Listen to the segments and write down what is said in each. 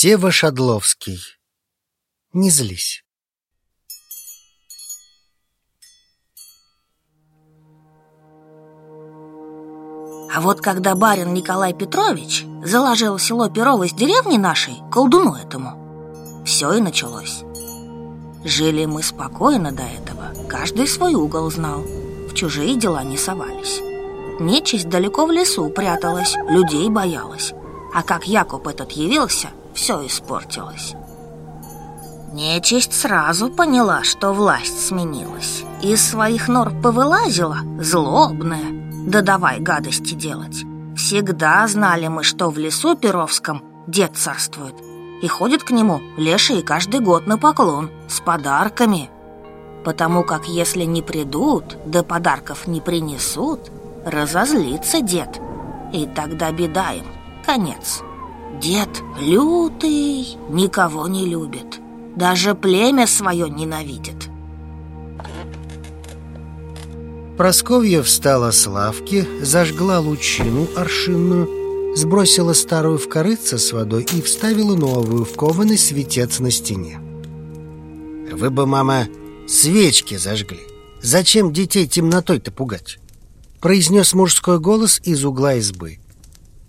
Сева Шадловский. Не злись. А вот когда барин Николай Петрович заложил село Перово из деревни нашей колдуну этому, все и началось. Жили мы спокойно до этого, каждый свой угол знал, в чужие дела не совались. Нечисть далеко в лесу пряталась, людей боялась. А как Якуб этот явился, все испортилось. Нечисть сразу поняла, что власть сменилась. Из своих нор повылазила, злобная. Да давай гадости делать. Всегда знали мы, что в лесу Перовском дед царствует. И ходит к нему леший каждый год на поклон с подарками. Потому как если не придут, да подарков не принесут, разозлится дед. И тогда беда им, конец. Дед лютый, никого не любит. Даже племя свое ненавидит. Просковья встала с лавки, зажгла лучину аршинную, сбросила старую в корыце с водой и вставила новую в кованый светец на стене. «Вы бы, мама, свечки зажгли. Зачем детей темнотой-то пугать?» Произнес мужской голос из угла избы.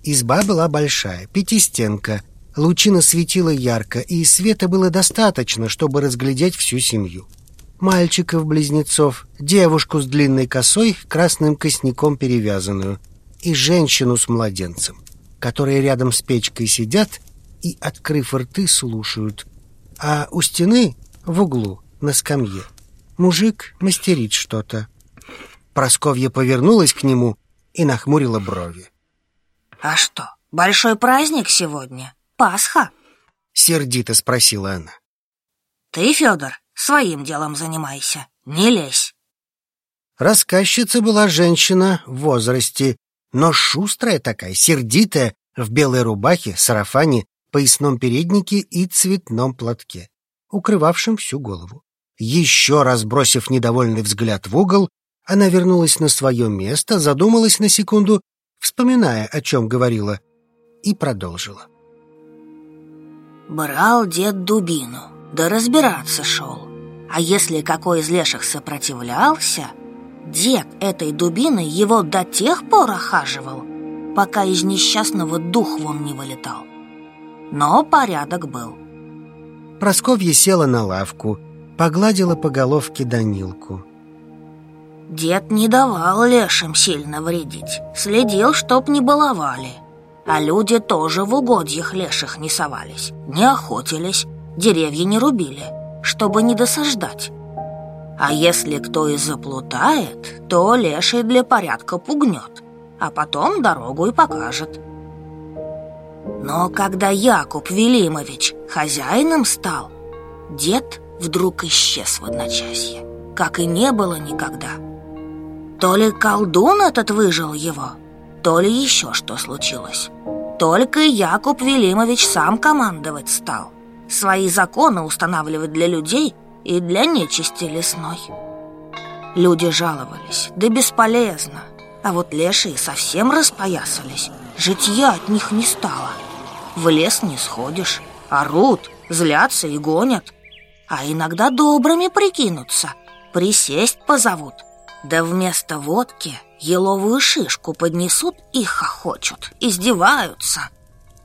Изба была большая, пятистенка. Лучина светила ярко, и света было достаточно, чтобы разглядеть всю семью. Мальчиков-близнецов, девушку с длинной косой, красным косяком перевязанную, и женщину с младенцем, которые рядом с печкой сидят и, открыв рты, слушают. А у стены, в углу, на скамье, мужик мастерит что-то. Просковья повернулась к нему и нахмурила брови. А что, большой праздник сегодня? Пасха? Сердито спросила она. Ты, Федор, своим делом занимайся, не лезь. Рассказчица была женщина в возрасте, но шустрая такая, сердитая, в белой рубахе, сарафане, поясном переднике и цветном платке, укрывавшем всю голову. Еще раз бросив недовольный взгляд в угол, она вернулась на свое место, задумалась на секунду вспоминая, о чем говорила, и продолжила. Брал дед дубину, да разбираться шел. А если какой из леших сопротивлялся, дед этой дубиной его до тех пор охаживал, пока из несчастного дух вон не вылетал. Но порядок был. Просковья села на лавку, погладила по головке Данилку. Дед не давал лешим сильно вредить, следил, чтоб не баловали. А люди тоже в угодьях леших не совались, не охотились, деревья не рубили, чтобы не досаждать. А если кто и заплутает, то леший для порядка пугнет, а потом дорогу и покажет. Но когда Якуб Велимович хозяином стал, дед вдруг исчез в одночасье, как и не было никогда. То ли колдун этот выжил его, то ли еще что случилось. Только Якуб Велимович сам командовать стал. Свои законы устанавливать для людей и для нечисти лесной. Люди жаловались, да бесполезно. А вот лешие совсем распоясались. Житья от них не стало. В лес не сходишь, орут, злятся и гонят. А иногда добрыми прикинутся, присесть позовут – да вместо водки еловую шишку поднесут и хохочут, издеваются.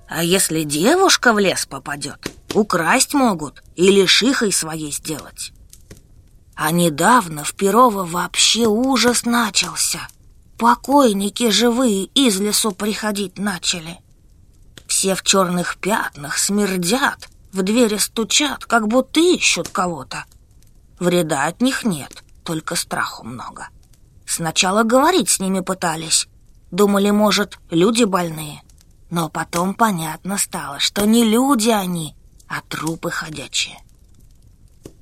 А если девушка в лес попадет, украсть могут или шихой своей сделать. А недавно в Перово вообще ужас начался. Покойники живые из лесу приходить начали. Все в черных пятнах смердят, в двери стучат, как будто ищут кого-то. Вреда от них нет только страху много. Сначала говорить с ними пытались. Думали, может, люди больные. Но потом понятно стало, что не люди они, а трупы ходячие.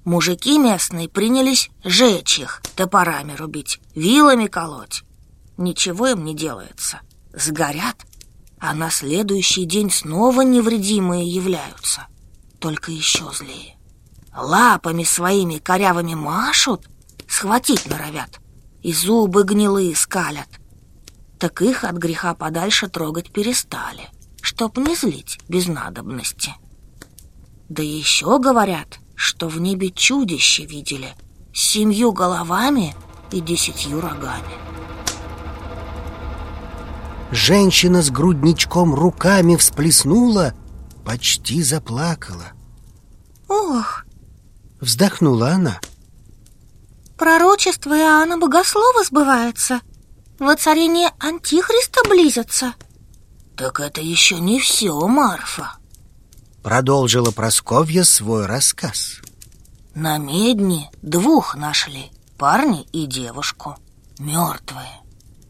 Мужики местные принялись жечь их, топорами рубить, вилами колоть. Ничего им не делается. Сгорят, а на следующий день снова невредимые являются. Только еще злее. Лапами своими корявыми машут, схватить норовят и зубы гнилые скалят. Так их от греха подальше трогать перестали, чтоб не злить без надобности. Да еще говорят, что в небе чудище видели с семью головами и десятью рогами. Женщина с грудничком руками всплеснула, почти заплакала. Ох! Вздохнула она. Пророчество Иоанна Богослова сбывается. Воцарение Антихриста близится. Так это еще не все, Марфа. Продолжила Просковья свой рассказ. На медне двух нашли, парня и девушку, мертвые.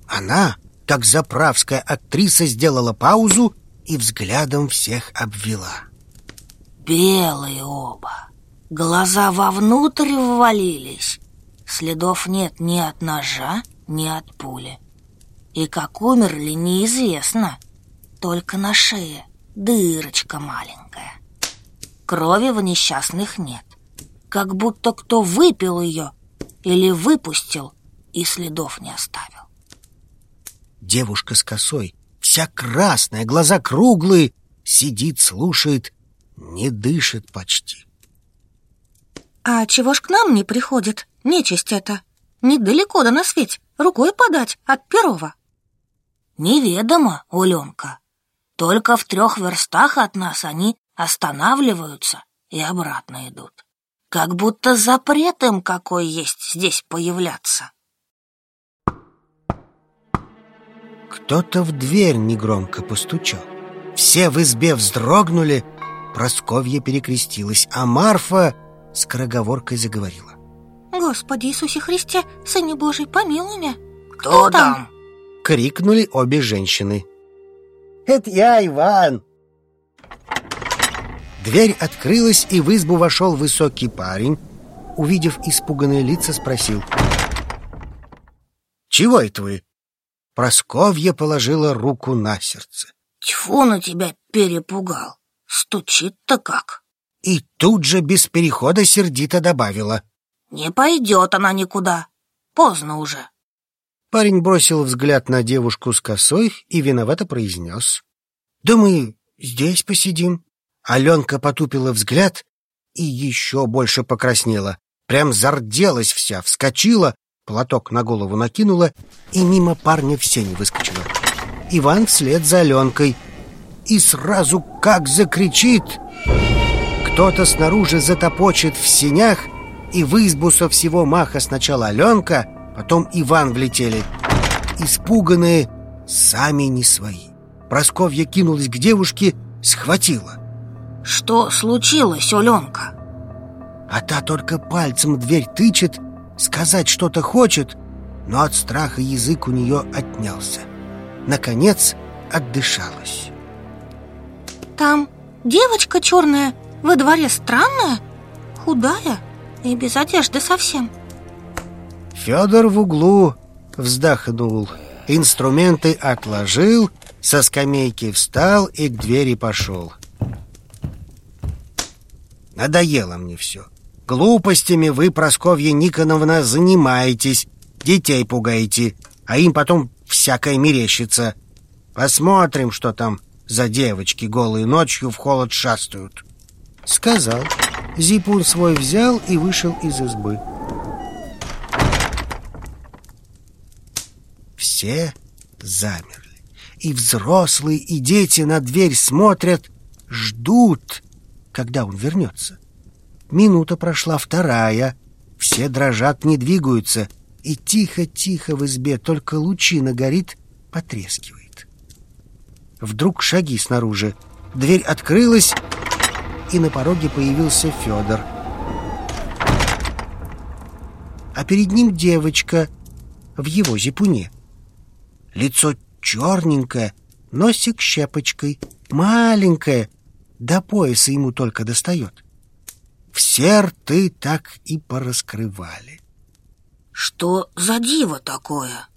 Она, как заправская актриса, сделала паузу и взглядом всех обвела. Белые оба, глаза вовнутрь ввалились, Следов нет ни от ножа, ни от пули. И как умерли, неизвестно. Только на шее дырочка маленькая. Крови в несчастных нет. Как будто кто выпил ее или выпустил и следов не оставил. Девушка с косой, вся красная, глаза круглые, сидит, слушает, не дышит почти. А чего ж к нам не приходит? Нечисть это. Недалеко до нас ведь, рукой подать от Перова. Неведомо, Уленка. Только в трех верстах от нас они останавливаются и обратно идут. Как будто запрет им какой есть здесь появляться. Кто-то в дверь негромко постучал. Все в избе вздрогнули, Просковья перекрестилась, а Марфа скороговоркой заговорила. Господи Иисусе Христе, Сыне Божий, помилуй меня. Кто, Кто там? Крикнули обе женщины. Это я, Иван. Дверь открылась, и в избу вошел высокий парень. Увидев испуганные лица, спросил. Чего это вы? Просковья положила руку на сердце. Тьфу на тебя перепугал. Стучит-то как. И тут же без перехода сердито добавила. «Не пойдет она никуда. Поздно уже». Парень бросил взгляд на девушку с косой и виновато произнес. «Да мы здесь посидим». Аленка потупила взгляд и еще больше покраснела. Прям зарделась вся, вскочила, платок на голову накинула и мимо парня в сени выскочила. Иван вслед за Аленкой. И сразу как закричит... Кто-то снаружи затопочет в синях, и в избу со всего маха сначала Аленка, потом Иван влетели. Испуганные, сами не свои. Просковья кинулась к девушке, схватила. Что случилось, Аленка? А та только пальцем в дверь тычет, сказать что-то хочет, но от страха язык у нее отнялся. Наконец отдышалась. Там девочка черная во дворе странная, худая и без одежды совсем. Федор в углу вздохнул, инструменты отложил, со скамейки встал и к двери пошел. Надоело мне все. Глупостями вы, Просковья Никоновна, занимаетесь, детей пугаете, а им потом всякое мерещится. Посмотрим, что там за девочки голые ночью в холод шастают. Сказал. Зипун свой взял и вышел из избы. Все замерли. И взрослые, и дети на дверь смотрят, ждут, когда он вернется. Минута прошла вторая, все дрожат, не двигаются, и тихо-тихо в избе только лучина горит, потрескивает. Вдруг шаги снаружи. Дверь открылась, и на пороге появился Федор. А перед ним девочка в его зипуне. Лицо черненькое, носик щепочкой, маленькое, до пояса ему только достает. Все рты так и пораскрывали. «Что за диво такое?»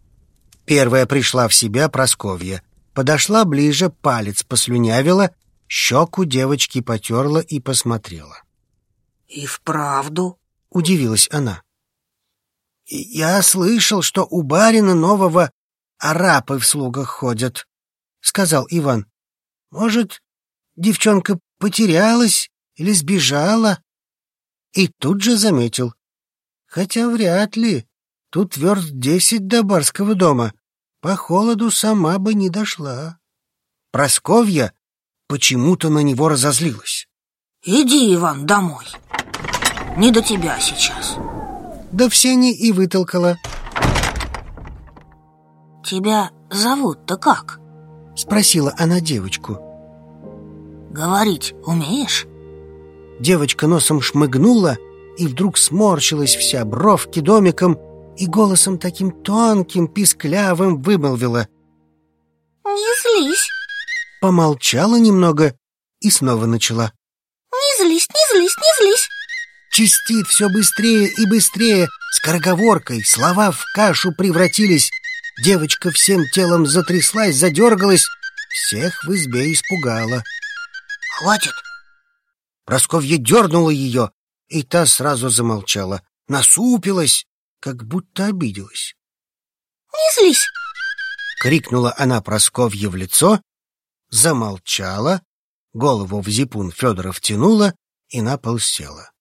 Первая пришла в себя Просковья. Подошла ближе, палец послюнявила Щеку девочки потерла и посмотрела. «И вправду?» — удивилась она. «Я слышал, что у барина нового арапы в слугах ходят», — сказал Иван. «Может, девчонка потерялась или сбежала. И тут же заметил. Хотя вряд ли. Тут верст десять до барского дома. По холоду сама бы не дошла. Просковья почему-то на него разозлилась. Иди, Иван, домой. Не до тебя сейчас. Да в сене и вытолкала. Тебя зовут-то как? Спросила она девочку. Говорить умеешь? Девочка носом шмыгнула и вдруг сморщилась вся, бровки домиком, и голосом таким тонким, писклявым вымолвила. «Не злись!» Помолчала немного и снова начала. «Не злись, не злись, не злись!» Чистит все быстрее и быстрее, скороговоркой, слова в кашу превратились. Девочка всем телом затряслась, задергалась, всех в избе испугала. «Хватит!» Просковья дернула ее, и та сразу замолчала, насупилась, как будто обиделась. «Не злись!» — крикнула она Просковье в лицо, замолчала, голову в зипун Федора втянула и на пол села.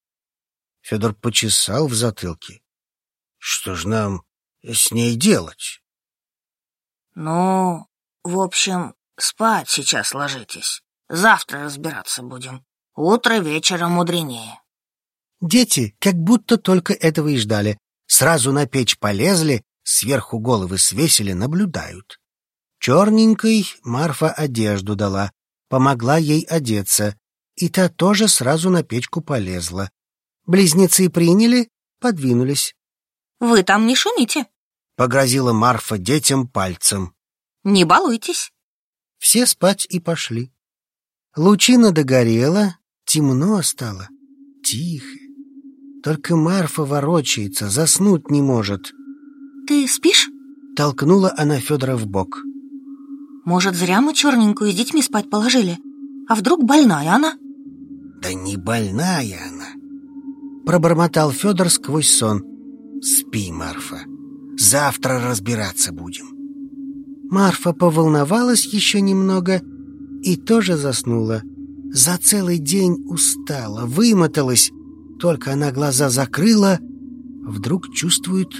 Федор почесал в затылке. «Что ж нам с ней делать?» «Ну, в общем, спать сейчас ложитесь. Завтра разбираться будем. Утро вечера мудренее». Дети как будто только этого и ждали. Сразу на печь полезли, сверху головы свесили, наблюдают. Черненькой Марфа одежду дала, помогла ей одеться, и та тоже сразу на печку полезла. Близнецы приняли, подвинулись. «Вы там не шумите», — погрозила Марфа детям пальцем. «Не балуйтесь». Все спать и пошли. Лучина догорела, темно стало, тихо. Только Марфа ворочается, заснуть не может. «Ты спишь?» — толкнула она Федора в бок. «Может, зря мы черненькую с детьми спать положили? А вдруг больная она?» «Да не больная она!» Пробормотал Федор сквозь сон. «Спи, Марфа, завтра разбираться будем». Марфа поволновалась еще немного и тоже заснула. За целый день устала, вымоталась, только она глаза закрыла, вдруг чувствует,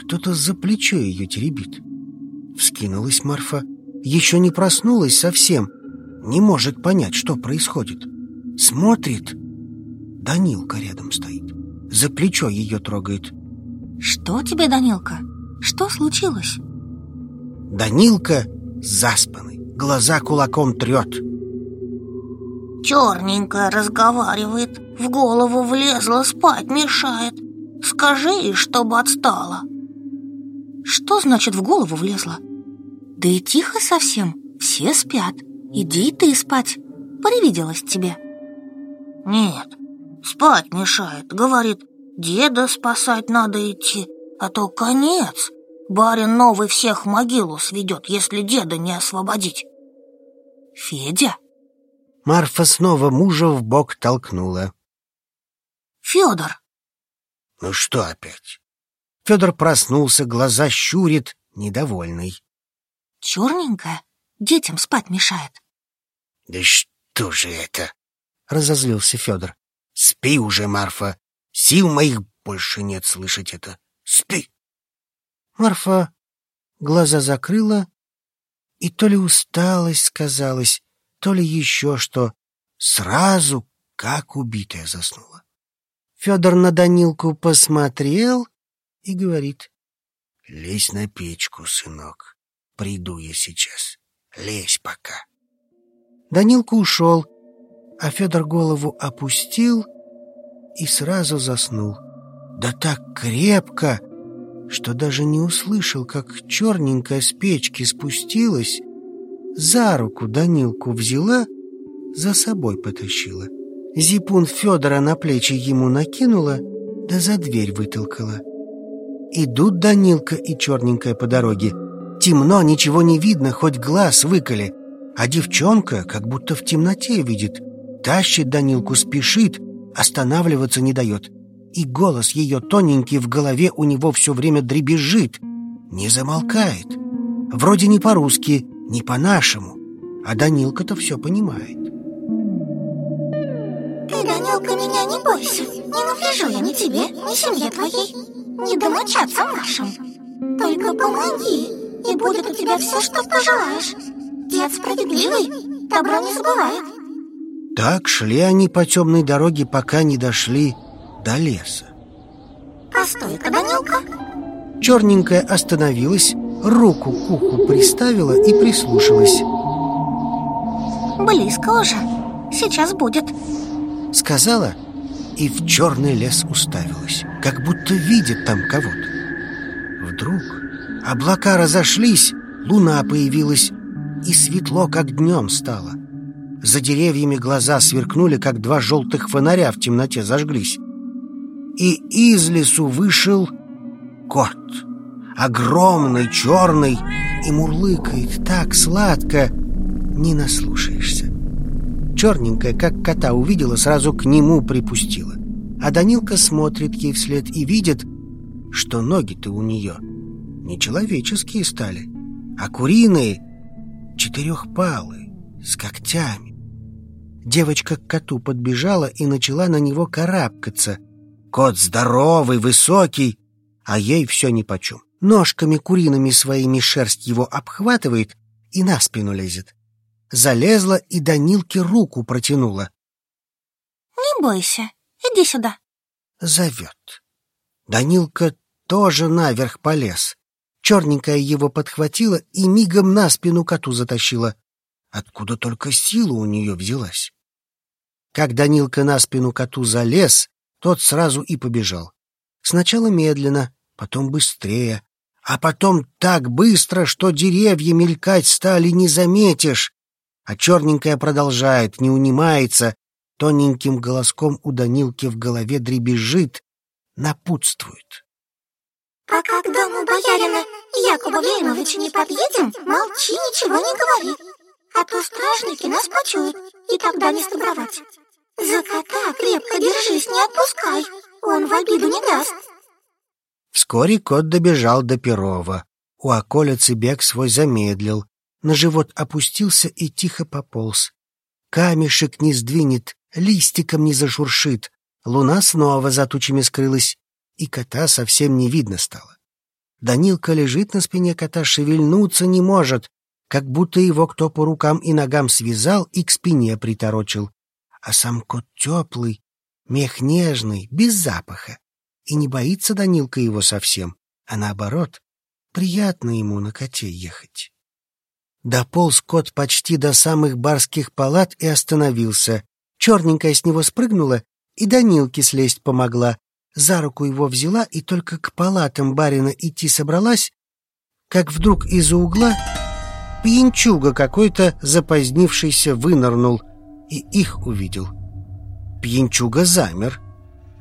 кто-то за плечо ее теребит. Вскинулась Марфа, еще не проснулась совсем, не может понять, что происходит. Смотрит, Данилка рядом стоит, за плечо ее трогает. «Что тебе, Данилка? Что случилось?» Данилка заспанный, глаза кулаком трет. Черненькая разговаривает, в голову влезла, спать мешает. Скажи ей, чтобы отстала. Что значит в голову влезла? Да и тихо совсем, все спят. Иди ты спать, привиделась тебе. Нет, спать мешает, говорит, деда спасать надо идти, а то конец. Барин новый всех в могилу сведет, если деда не освободить. Федя? Марфа снова мужа в бок толкнула. Федор. Ну что опять? Федор проснулся, глаза щурит, недовольный. Черненькая детям спать мешает. Да что же это? Разозлился Федор. Спи уже, Марфа. Сил моих больше нет слышать это. Спи. Марфа глаза закрыла, и то ли усталость сказалась, то ли еще что, сразу как убитая заснула. Федор на Данилку посмотрел и говорит. — Лезь на печку, сынок. Приду я сейчас. Лезь пока. Данилка ушел, а Федор голову опустил и сразу заснул. Да так крепко, что даже не услышал, как черненькая с печки спустилась, за руку Данилку взяла, за собой потащила. Зипун Федора на плечи ему накинула, да за дверь вытолкала. Идут Данилка и черненькая по дороге. Темно, ничего не видно, хоть глаз выколи. А девчонка как будто в темноте видит. Тащит Данилку, спешит, останавливаться не дает. И голос ее тоненький в голове у него все время дребезжит. Не замолкает. Вроде не по-русски, не по-нашему. А Данилка-то все понимает. Ты Данилка, меня не бойся. Не наврежу я ни тебе, ни семье твоей, ни домочадцам нашим. Только помоги, и будет у тебя все, что пожелаешь. Дед справедливый, добро не забывает. Так шли они по темной дороге, пока не дошли до леса. Постой-ка, Данилка. Черненькая остановилась, руку к уху приставила и прислушалась. Близко уже. Сейчас будет. Сказала и в черный лес уставилась, как будто видит там кого-то. Вдруг облака разошлись, луна появилась, и светло, как днем стало. За деревьями глаза сверкнули, как два желтых фонаря в темноте зажглись. И из лесу вышел кот, огромный, черный, и мурлыкает так сладко, не наслушаешься. Черненькая, как кота увидела, сразу к нему припустила. А Данилка смотрит ей вслед и видит, что ноги-то у нее не человеческие стали, а куриные, четырехпалые, с когтями. Девочка к коту подбежала и начала на него карабкаться. Кот здоровый, высокий, а ей все нипочем. Ножками куриными своими шерсть его обхватывает и на спину лезет. Залезла и Данилке руку протянула. Не бойся, иди сюда. Зовет. Данилка тоже наверх полез. Черненькая его подхватила и мигом на спину коту затащила. Откуда только сила у нее взялась? Как Данилка на спину коту залез, тот сразу и побежал. Сначала медленно, потом быстрее, а потом так быстро, что деревья мелькать стали не заметишь. А черненькая продолжает, не унимается, тоненьким голоском у Данилки в голове дребезжит, напутствует. Пока к дому боярина Якуба Вельмовича не подъедем, молчи, ничего не говори. А то стражники нас почуют, и тогда не стобровать. За кота крепко держись, не отпускай, он в обиду не даст. Вскоре кот добежал до Перова. У околицы бег свой замедлил, на живот опустился и тихо пополз. Камешек не сдвинет, листиком не зашуршит. Луна снова за тучами скрылась, и кота совсем не видно стало. Данилка лежит на спине кота, шевельнуться не может, как будто его кто по рукам и ногам связал и к спине приторочил. А сам кот теплый, мех нежный, без запаха. И не боится Данилка его совсем, а наоборот, приятно ему на коте ехать. Дополз кот почти до самых барских палат и остановился. Черненькая с него спрыгнула и Данилке слезть помогла. За руку его взяла и только к палатам барина идти собралась, как вдруг из-за угла пьянчуга какой-то запозднившийся вынырнул и их увидел. Пьянчуга замер.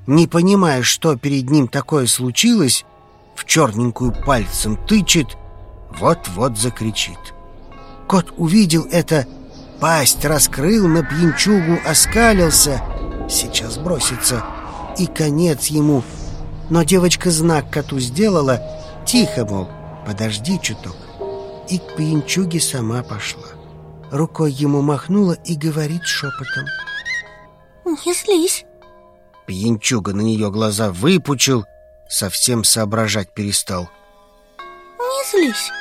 Не понимая, что перед ним такое случилось, в черненькую пальцем тычет, вот-вот закричит. Кот увидел это, пасть раскрыл, на пьянчугу оскалился, сейчас бросится, и конец ему. Но девочка знак коту сделала, тихо, мол, подожди чуток, и к пьянчуге сама пошла. Рукой ему махнула и говорит шепотом. Не злись. Пьянчуга на нее глаза выпучил, совсем соображать перестал. Не злись.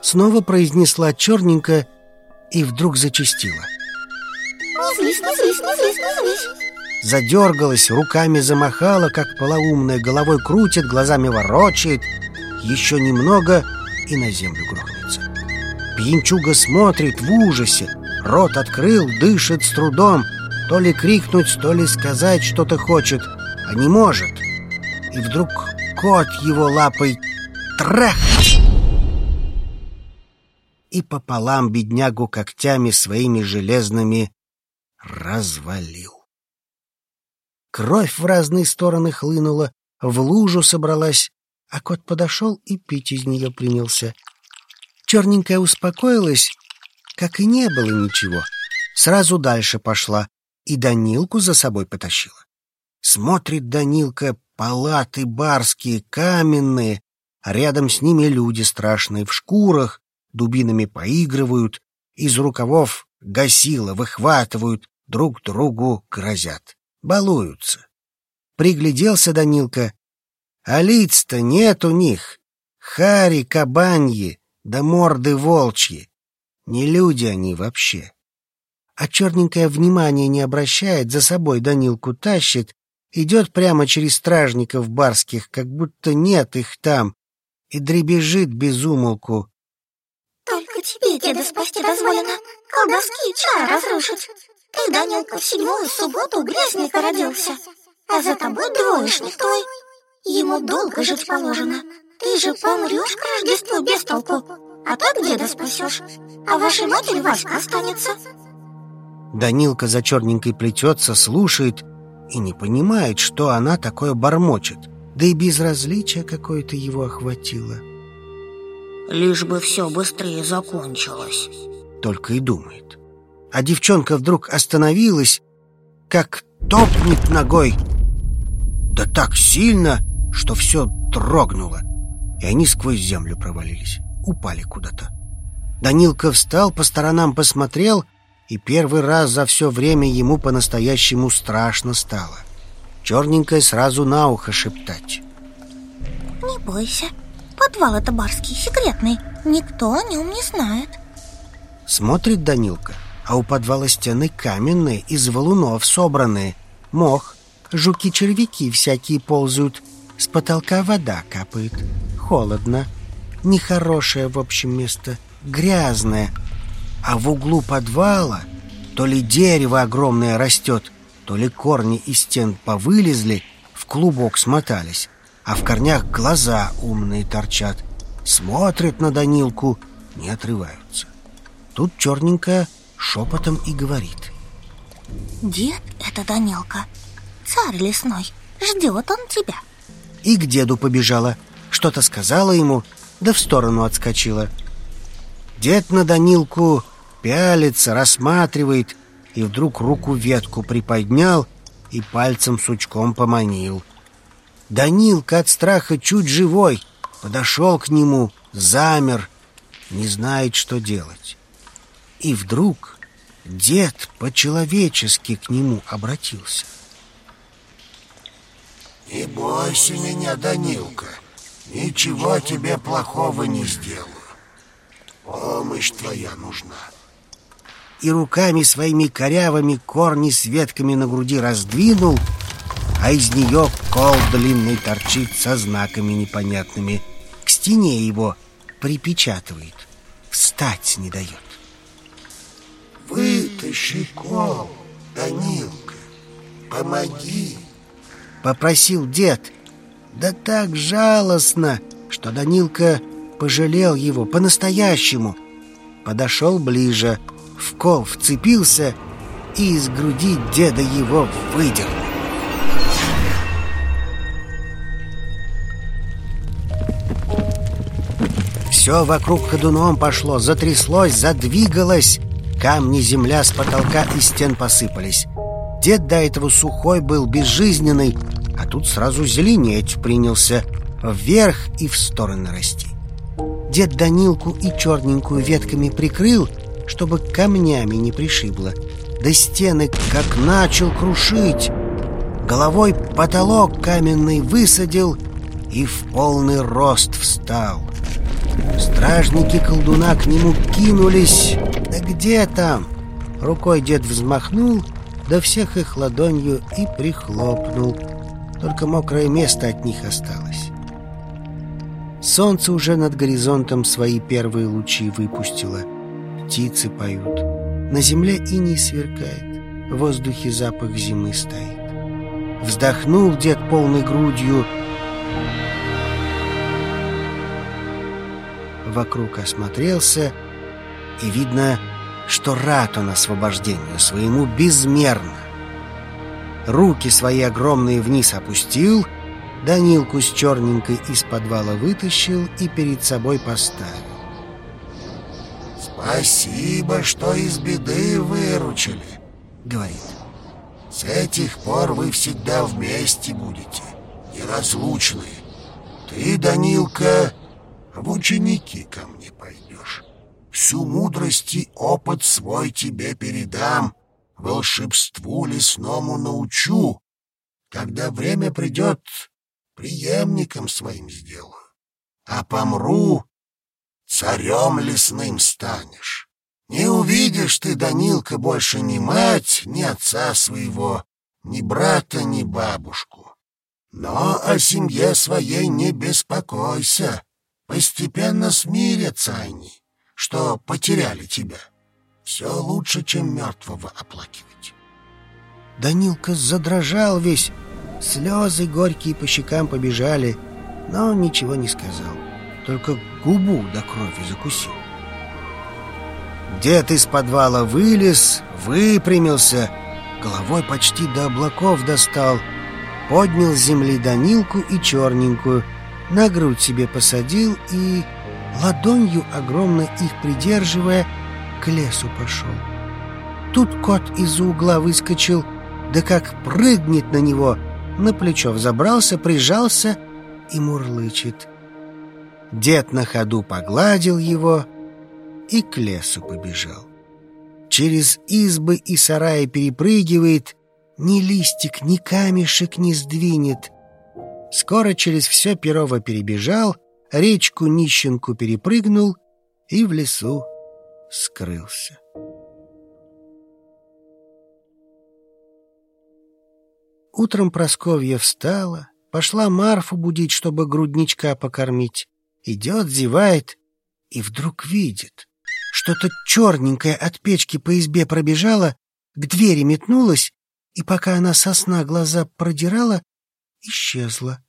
Снова произнесла черненько и вдруг зачастила. Не злись, не злись, не злись, не злись. Задергалась, руками замахала, как полоумная, головой крутит, глазами ворочает. Еще немного и на землю грохнется. Пьянчуга смотрит в ужасе, рот открыл, дышит с трудом, то ли крикнуть, то ли сказать что-то хочет, а не может. И вдруг кот его лапой трах! И пополам беднягу когтями своими железными развалил. Кровь в разные стороны хлынула, в лужу собралась, а кот подошел и пить из нее принялся. Черненькая успокоилась, как и не было ничего. Сразу дальше пошла и Данилку за собой потащила. Смотрит Данилка, палаты барские, каменные, а рядом с ними люди страшные в шкурах, дубинами поигрывают, из рукавов гасила выхватывают, друг другу грозят. Балуются. Пригляделся Данилка, а лиц-то нет у них. Хари, кабаньи, да морды волчьи. Не люди они вообще. А черненькое внимание не обращает, за собой Данилку тащит, идет прямо через стражников барских, как будто нет их там, и дребезжит без умолку. Только тебе, деда, спасти дозволено, колдовские чары разрушить. Ты, Данилка, в седьмую субботу грязника родился, а за тобой двоечник твой. Ему долго жить положено. Ты же помрешь к Рождеству без толку, а так деда спасешь, а вашей матери Васька останется. Данилка за черненькой плетется, слушает и не понимает, что она такое бормочет. Да и безразличие какое-то его охватило. Лишь бы все быстрее закончилось. Только и думает. А девчонка вдруг остановилась, как топнет ногой. Да так сильно, что все дрогнуло, и они сквозь землю провалились, упали куда-то. Данилка встал, по сторонам посмотрел, и первый раз за все время ему по-настоящему страшно стало. Черненькая сразу на ухо шептать. «Не бойся, подвал это барский, секретный, никто о нем не знает». Смотрит Данилка, а у подвала стены каменные, из валунов собранные, мох, жуки-червяки всякие ползают — с потолка вода капает. Холодно. Нехорошее, в общем, место. Грязное. А в углу подвала то ли дерево огромное растет, то ли корни из стен повылезли, в клубок смотались, а в корнях глаза умные торчат. Смотрят на Данилку, не отрываются. Тут черненькая шепотом и говорит. «Дед — это Данилка, царь лесной, ждет он тебя» и к деду побежала. Что-то сказала ему, да в сторону отскочила. Дед на Данилку пялится, рассматривает, и вдруг руку ветку приподнял и пальцем сучком поманил. Данилка от страха чуть живой, подошел к нему, замер, не знает, что делать. И вдруг дед по-человечески к нему обратился. Не бойся меня, Данилка. Ничего тебе плохого не сделаю. Помощь твоя нужна. И руками своими корявыми корни с ветками на груди раздвинул, а из нее кол длинный торчит со знаками непонятными. К стене его припечатывает, встать не дает. Кол, Данилка, помоги. Попросил дед. Да так жалостно, что Данилка пожалел его по-настоящему. Подошел ближе, в кол вцепился И из груди деда его выдернул. Все вокруг ходуном пошло, затряслось, задвигалось Камни, земля с потолка и стен посыпались Дед до этого сухой был, безжизненный а тут сразу зеленеть принялся, вверх и в стороны расти. Дед Данилку и черненькую ветками прикрыл, чтобы камнями не пришибло. Да стены как начал крушить. Головой потолок каменный высадил и в полный рост встал. Стражники колдуна к нему кинулись. Да где там? Рукой дед взмахнул, да всех их ладонью и прихлопнул. Только мокрое место от них осталось. Солнце уже над горизонтом свои первые лучи выпустило. Птицы поют. На земле иней сверкает. В воздухе запах зимы стоит. Вздохнул дед полной грудью. Вокруг осмотрелся, и видно, что рад он освобождению своему безмерно руки свои огромные вниз опустил, Данилку с черненькой из подвала вытащил и перед собой поставил. «Спасибо, что из беды выручили», — говорит. «С этих пор вы всегда вместе будете, неразлучны. Ты, Данилка, в ученики ко мне пойдешь. Всю мудрость и опыт свой тебе передам, волшебству лесному научу. Когда время придет, преемником своим сделаю. А помру, царем лесным станешь. Не увидишь ты, Данилка, больше ни мать, ни отца своего, ни брата, ни бабушку. Но о семье своей не беспокойся. Постепенно смирятся они, что потеряли тебя. Все лучше, чем мертвого оплакивать. Данилка задрожал весь, слезы горькие по щекам побежали, но ничего не сказал, только губу до крови закусил. Дед из подвала вылез, выпрямился, головой почти до облаков достал, поднял с земли Данилку и черненькую, на грудь себе посадил и, ладонью огромно их придерживая, к лесу пошел. Тут кот из-за угла выскочил, да как прыгнет на него, на плечо взобрался, прижался и мурлычет. Дед на ходу погладил его и к лесу побежал. Через избы и сараи перепрыгивает, ни листик, ни камешек не сдвинет. Скоро через все Перово перебежал, речку Нищенку перепрыгнул и в лесу скрылся. Утром Просковья встала, пошла Марфу будить, чтобы грудничка покормить. Идет, зевает, и вдруг видит. Что-то черненькое от печки по избе пробежало, к двери метнулось, и пока она со сна глаза продирала, исчезла.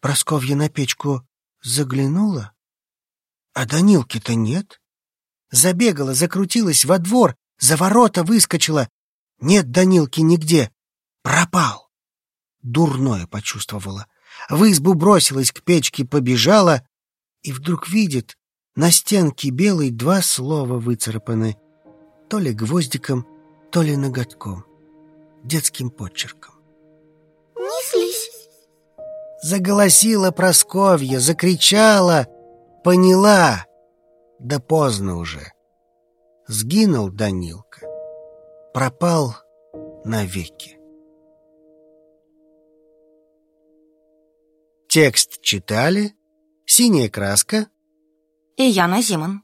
Просковья на печку заглянула, а Данилки-то нет. Забегала, закрутилась во двор, за ворота выскочила. Нет Данилки нигде. Пропал. Дурное почувствовала. В избу бросилась к печке, побежала и вдруг видит, на стенке белой два слова выцарапаны. То ли гвоздиком, то ли ноготком. Детским почерком. «Неслись!» Заголосила Просковья, закричала, поняла. Да поздно уже. Сгинул Данилка. Пропал навеки. Текст читали Синяя краска И Яна Зиман.